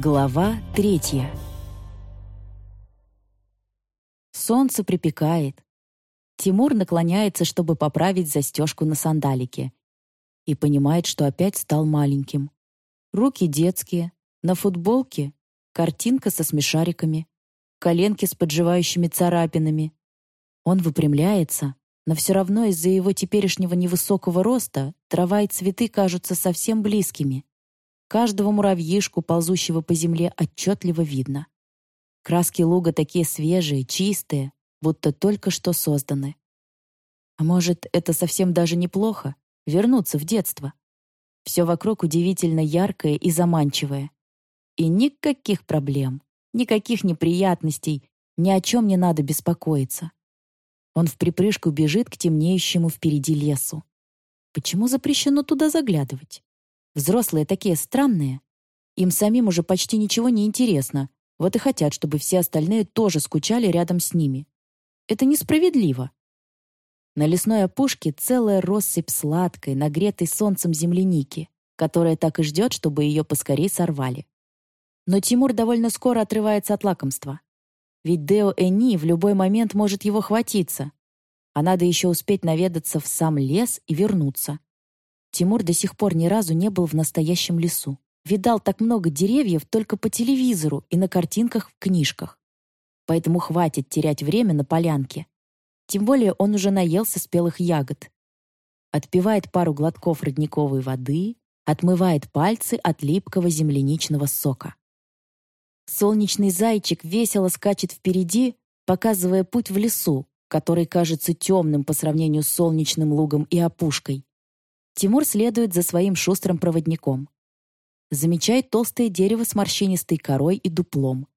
Глава третья. Солнце припекает. Тимур наклоняется, чтобы поправить застежку на сандалике. И понимает, что опять стал маленьким. Руки детские, на футболке картинка со смешариками, коленки с подживающими царапинами. Он выпрямляется, но все равно из-за его теперешнего невысокого роста трава и цветы кажутся совсем близкими. Каждого муравьишку, ползущего по земле, отчетливо видно. Краски луга такие свежие, чистые, будто только что созданы. А может, это совсем даже неплохо — вернуться в детство. Все вокруг удивительно яркое и заманчивое. И никаких проблем, никаких неприятностей, ни о чем не надо беспокоиться. Он в припрыжку бежит к темнеющему впереди лесу. Почему запрещено туда заглядывать? Взрослые такие странные. Им самим уже почти ничего не интересно. Вот и хотят, чтобы все остальные тоже скучали рядом с ними. Это несправедливо. На лесной опушке целая россыпь сладкой, нагретой солнцем земляники, которая так и ждет, чтобы ее поскорей сорвали. Но Тимур довольно скоро отрывается от лакомства. Ведь Део Эни в любой момент может его хватиться. А надо еще успеть наведаться в сам лес и вернуться. Тимур до сих пор ни разу не был в настоящем лесу. Видал так много деревьев только по телевизору и на картинках в книжках. Поэтому хватит терять время на полянке. Тем более он уже наелся спелых ягод. Отпивает пару глотков родниковой воды, отмывает пальцы от липкого земляничного сока. Солнечный зайчик весело скачет впереди, показывая путь в лесу, который кажется темным по сравнению с солнечным лугом и опушкой. Тимур следует за своим шустрым проводником. Замечает толстое дерево с морщинистой корой и дуплом.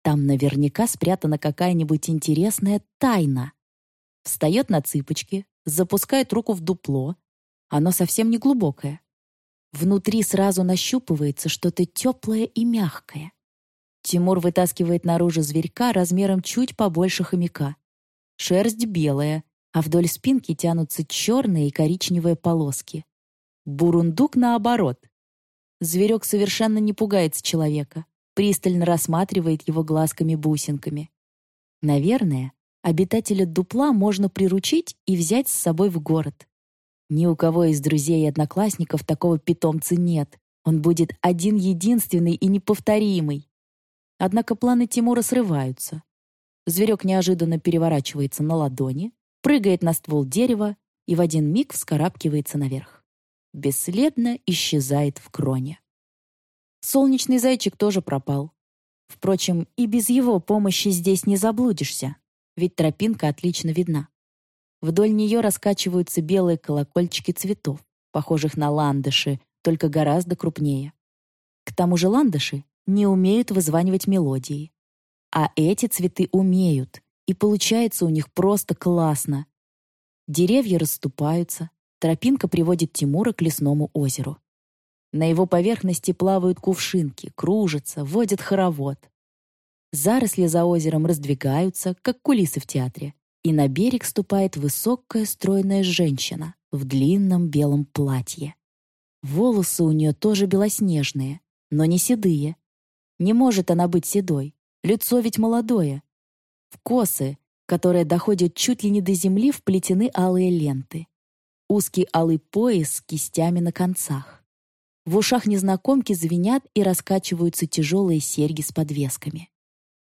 Там наверняка спрятана какая-нибудь интересная тайна. Встает на цыпочки, запускает руку в дупло. Оно совсем не глубокое. Внутри сразу нащупывается что-то теплое и мягкое. Тимур вытаскивает наружу зверька размером чуть побольше хомяка. Шерсть белая, а вдоль спинки тянутся черные и коричневые полоски. Бурундук наоборот. Зверек совершенно не пугается человека, пристально рассматривает его глазками-бусинками. Наверное, обитателя дупла можно приручить и взять с собой в город. Ни у кого из друзей и одноклассников такого питомца нет. Он будет один-единственный и неповторимый. Однако планы Тимура срываются. Зверек неожиданно переворачивается на ладони, прыгает на ствол дерева и в один миг вскарабкивается наверх. Бесследно исчезает в кроне. Солнечный зайчик тоже пропал. Впрочем, и без его помощи здесь не заблудишься, ведь тропинка отлично видна. Вдоль нее раскачиваются белые колокольчики цветов, похожих на ландыши, только гораздо крупнее. К тому же ландыши не умеют вызванивать мелодии. А эти цветы умеют, и получается у них просто классно. Деревья расступаются, тропинка приводит Тимура к лесному озеру. На его поверхности плавают кувшинки, кружатся, водят хоровод. Заросли за озером раздвигаются, как кулисы в театре, и на берег ступает высокая стройная женщина в длинном белом платье. Волосы у нее тоже белоснежные, но не седые. Не может она быть седой, лицо ведь молодое, в косы, которые доходят чуть ли не до земли, вплетены алые ленты. Узкий алый пояс с кистями на концах. В ушах незнакомки звенят и раскачиваются тяжелые серьги с подвесками.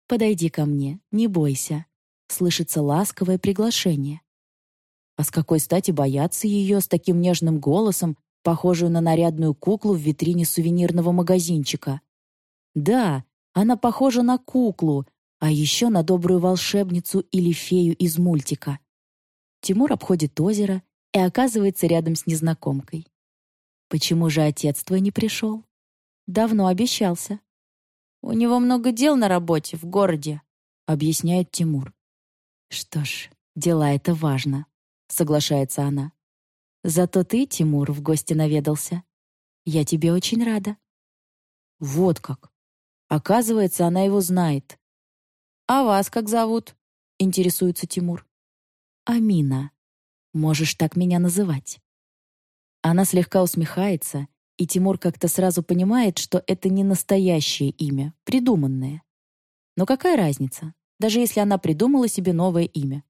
«Подойди ко мне, не бойся», — слышится ласковое приглашение. А с какой стати бояться ее с таким нежным голосом, похожую на нарядную куклу в витрине сувенирного магазинчика? Да, она похожа на куклу, а еще на добрую волшебницу или фею из мультика. Тимур обходит озеро и оказывается рядом с незнакомкой. Почему же отец твой не пришел? Давно обещался. У него много дел на работе, в городе, объясняет Тимур. Что ж, дела это важно, соглашается она. Зато ты, Тимур, в гости наведался. Я тебе очень рада. Вот как. Оказывается, она его знает. «А вас как зовут?» — интересуется Тимур. «Амина. Можешь так меня называть». Она слегка усмехается И Тимур как-то сразу понимает, что это не настоящее имя, придуманное. Но какая разница, даже если она придумала себе новое имя?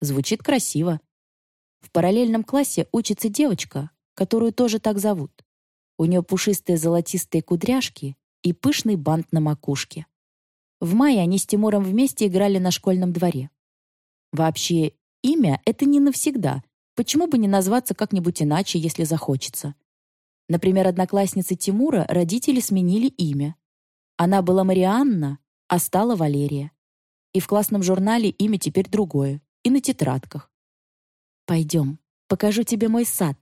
Звучит красиво. В параллельном классе учится девочка, которую тоже так зовут. У нее пушистые золотистые кудряшки и пышный бант на макушке. В мае они с Тимуром вместе играли на школьном дворе. Вообще, имя — это не навсегда. Почему бы не назваться как-нибудь иначе, если захочется? Например, одноклассницы Тимура родители сменили имя. Она была Марианна, а стала Валерия. И в классном журнале имя теперь другое, и на тетрадках. «Пойдем, покажу тебе мой сад».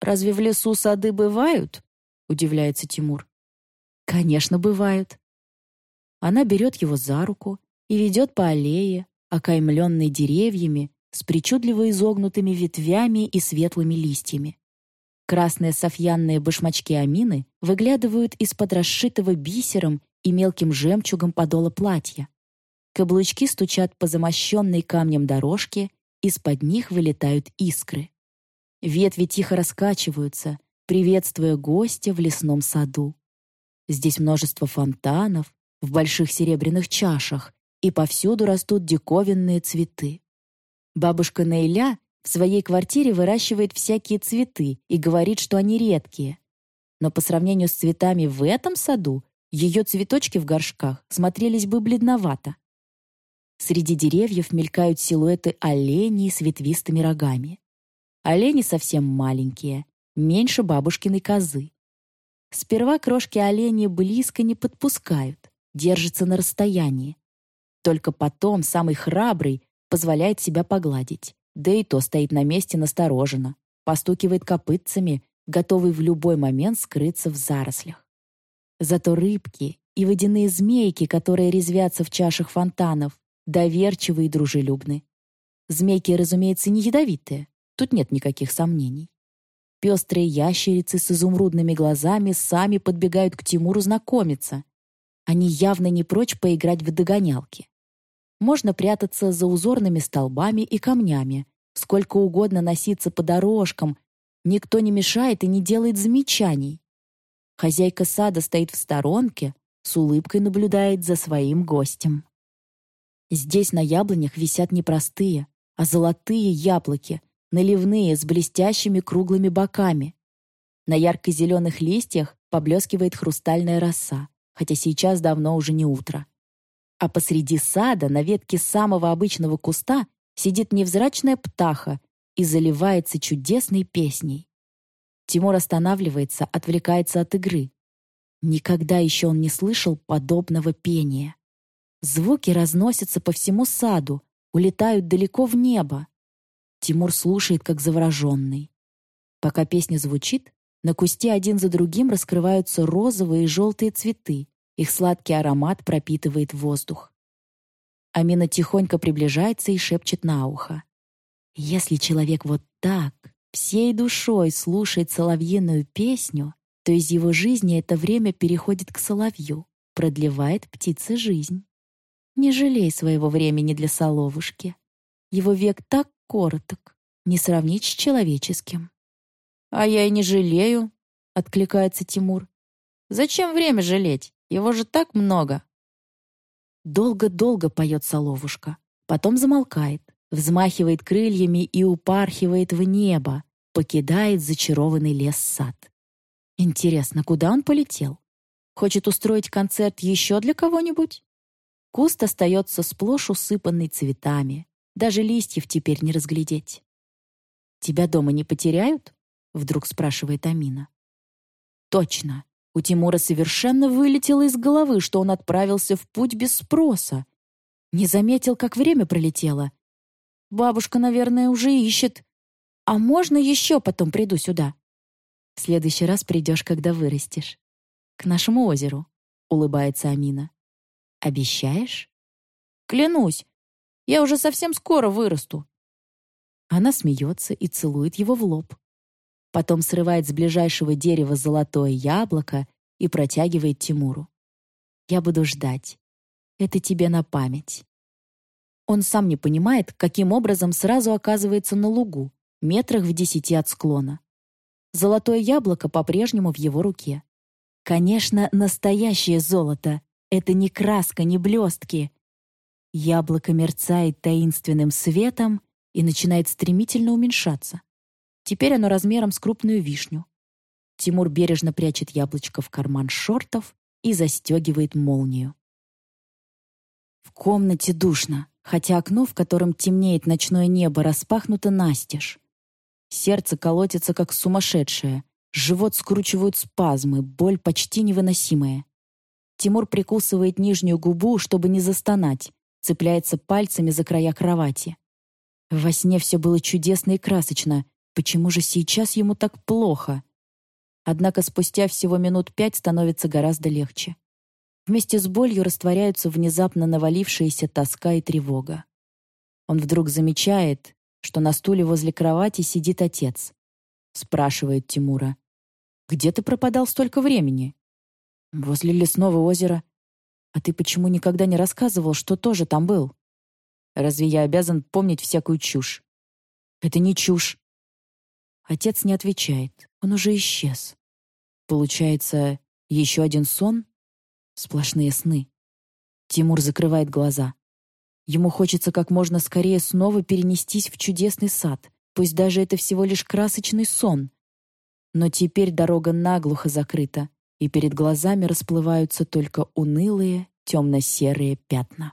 «Разве в лесу сады бывают?» — удивляется Тимур. «Конечно, бывают». Она берет его за руку и ведет по аллее, окаймленной деревьями, с причудливо изогнутыми ветвями и светлыми листьями. Красные софьянные башмачки Амины выглядывают из-под расшитого бисером и мелким жемчугом подола платья. Каблучки стучат по замощенной камнем дорожке, из-под них вылетают искры. Ветви тихо раскачиваются, приветствуя гостя в лесном саду. Здесь множество фонтанов, в больших серебряных чашах, и повсюду растут диковинные цветы. Бабушка Нейля в своей квартире выращивает всякие цветы и говорит, что они редкие. Но по сравнению с цветами в этом саду, ее цветочки в горшках смотрелись бы бледновато. Среди деревьев мелькают силуэты оленей с ветвистыми рогами. Олени совсем маленькие, меньше бабушкиной козы. Сперва крошки оленей близко не подпускают, держится на расстоянии. Только потом самый храбрый позволяет себя погладить. Да и то стоит на месте настороженно, постукивает копытцами, готовый в любой момент скрыться в зарослях. Зато рыбки и водяные змейки, которые резвятся в чашах фонтанов, доверчивы и дружелюбны. Змейки, разумеется, не ядовитые, тут нет никаких сомнений. Пестрые ящерицы с изумрудными глазами сами подбегают к Тимуру знакомиться, они явно не прочь поиграть в догонялки. Можно прятаться за узорными столбами и камнями, сколько угодно носиться по дорожкам, никто не мешает и не делает замечаний. Хозяйка сада стоит в сторонке, с улыбкой наблюдает за своим гостем. Здесь на яблонях висят не простые, а золотые яблоки, наливные, с блестящими круглыми боками. На ярко-зеленых листьях поблескивает хрустальная роса хотя сейчас давно уже не утро. А посреди сада, на ветке самого обычного куста, сидит невзрачная птаха и заливается чудесной песней. Тимур останавливается, отвлекается от игры. Никогда еще он не слышал подобного пения. Звуки разносятся по всему саду, улетают далеко в небо. Тимур слушает, как завороженный. Пока песня звучит, на кусте один за другим раскрываются розовые и желтые цветы. Их сладкий аромат пропитывает воздух. Амина тихонько приближается и шепчет на ухо. Если человек вот так, всей душой слушает соловьиную песню, то из его жизни это время переходит к соловью, продлевает птице жизнь. Не жалей своего времени для соловушки. Его век так короток, не сравнить с человеческим. «А я и не жалею», — откликается Тимур. «Зачем время жалеть? Его же так много». Долго-долго поет соловушка, потом замолкает, взмахивает крыльями и упархивает в небо, покидает зачарованный лес-сад. Интересно, куда он полетел? Хочет устроить концерт еще для кого-нибудь? Куст остается сплошь усыпанный цветами. Даже листьев теперь не разглядеть. «Тебя дома не потеряют?» — вдруг спрашивает Амина. «Точно. У Тимура совершенно вылетело из головы, что он отправился в путь без спроса. Не заметил, как время пролетело. Бабушка, наверное, уже ищет. А можно еще потом приду сюда? В следующий раз придешь, когда вырастешь. К нашему озеру, улыбается Амина. Обещаешь? Клянусь. Я уже совсем скоро вырасту. Она смеется и целует его в лоб. Потом срывает с ближайшего дерева золотое яблоко и протягивает Тимуру. «Я буду ждать. Это тебе на память». Он сам не понимает, каким образом сразу оказывается на лугу, метрах в десяти от склона. Золотое яблоко по-прежнему в его руке. Конечно, настоящее золото. Это не краска, не блестки. Яблоко мерцает таинственным светом и начинает стремительно уменьшаться. Теперь оно размером с крупную вишню. Тимур бережно прячет яблочко в карман шортов и застегивает молнию. В комнате душно, хотя окно, в котором темнеет ночное небо, распахнуто настежь. Сердце колотится, как сумасшедшее. Живот скручивают спазмы, боль почти невыносимая. Тимур прикусывает нижнюю губу, чтобы не застонать, цепляется пальцами за края кровати. Во сне все было чудесно и красочно. Почему же сейчас ему так плохо? Однако спустя всего минут пять становится гораздо легче. Вместе с болью растворяются внезапно навалившиеся тоска и тревога. Он вдруг замечает, что на стуле возле кровати сидит отец. Спрашивает Тимура. «Где ты пропадал столько времени?» «Возле лесного озера. А ты почему никогда не рассказывал, что тоже там был?» «Разве я обязан помнить всякую чушь?» «Это не чушь». Отец не отвечает. Он уже исчез. Получается, еще один сон? Сплошные сны. Тимур закрывает глаза. Ему хочется как можно скорее снова перенестись в чудесный сад, пусть даже это всего лишь красочный сон. Но теперь дорога наглухо закрыта, и перед глазами расплываются только унылые темно-серые пятна.